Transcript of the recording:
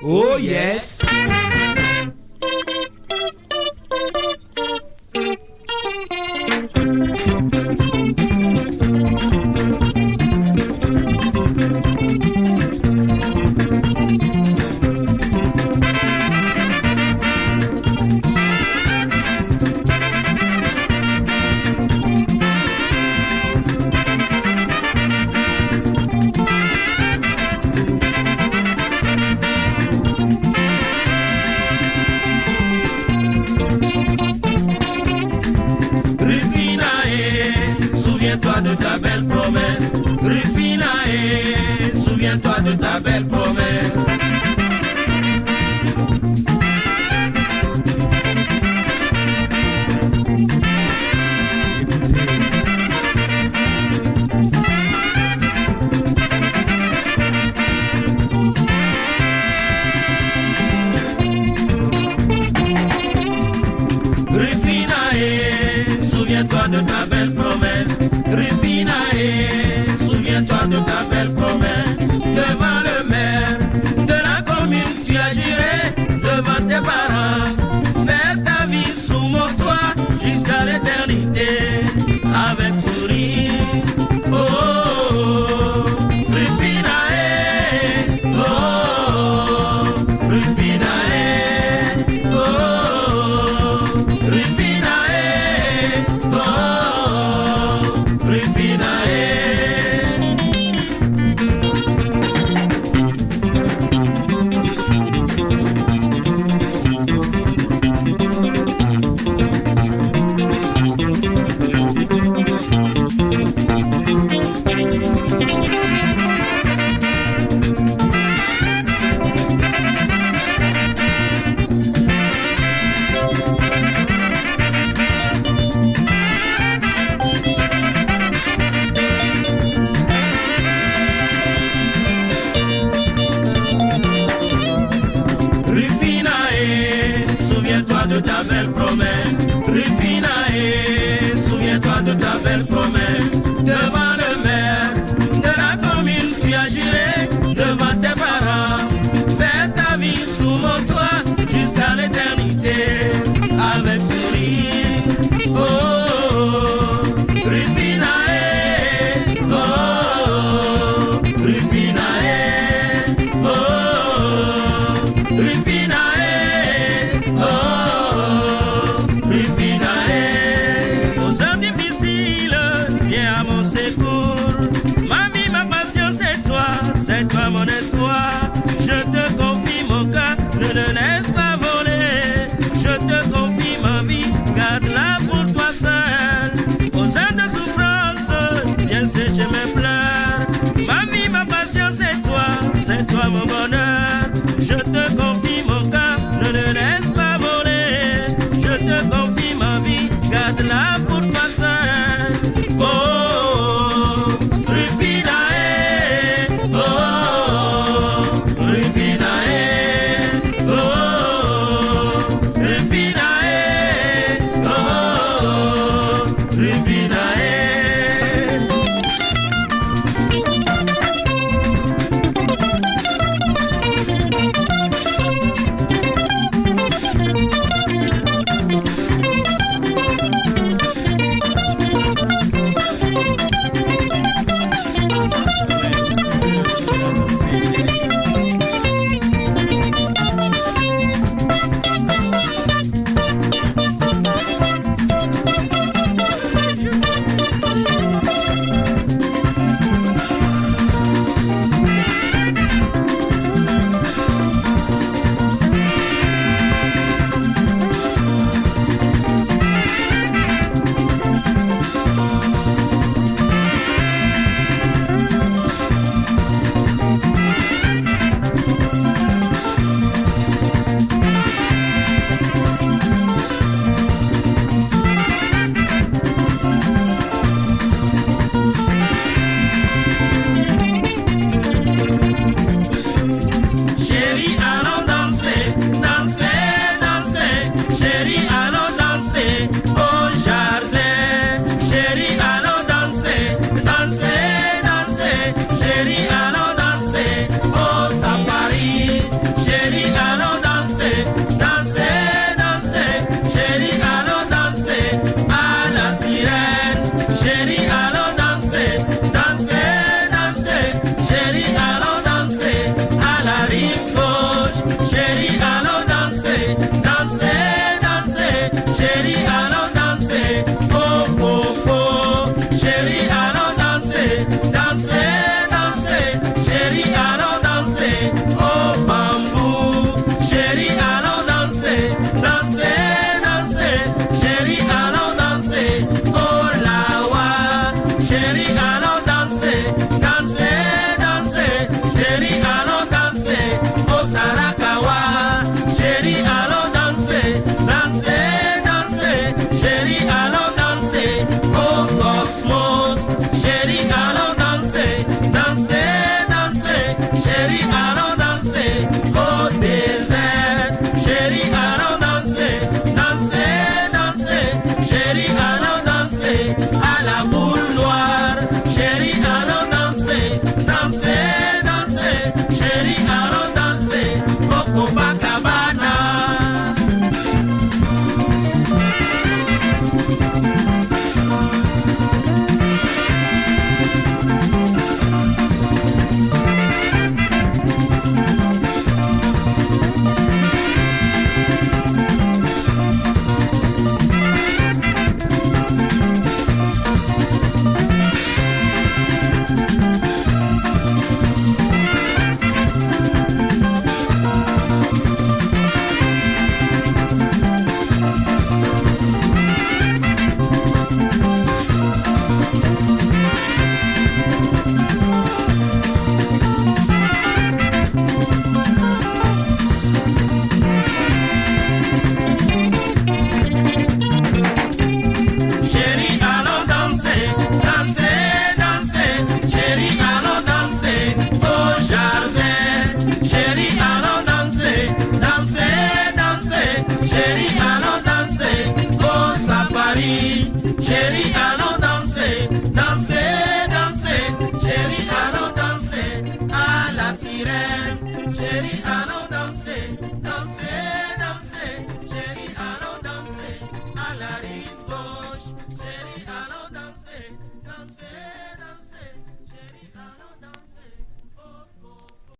Oh yes. l'ensenyant-toi de ta belle promesse. Rufina, eh, souviens-toi de ta belle promesse. Rufina, eh. The I Chérie, allons danser, danser.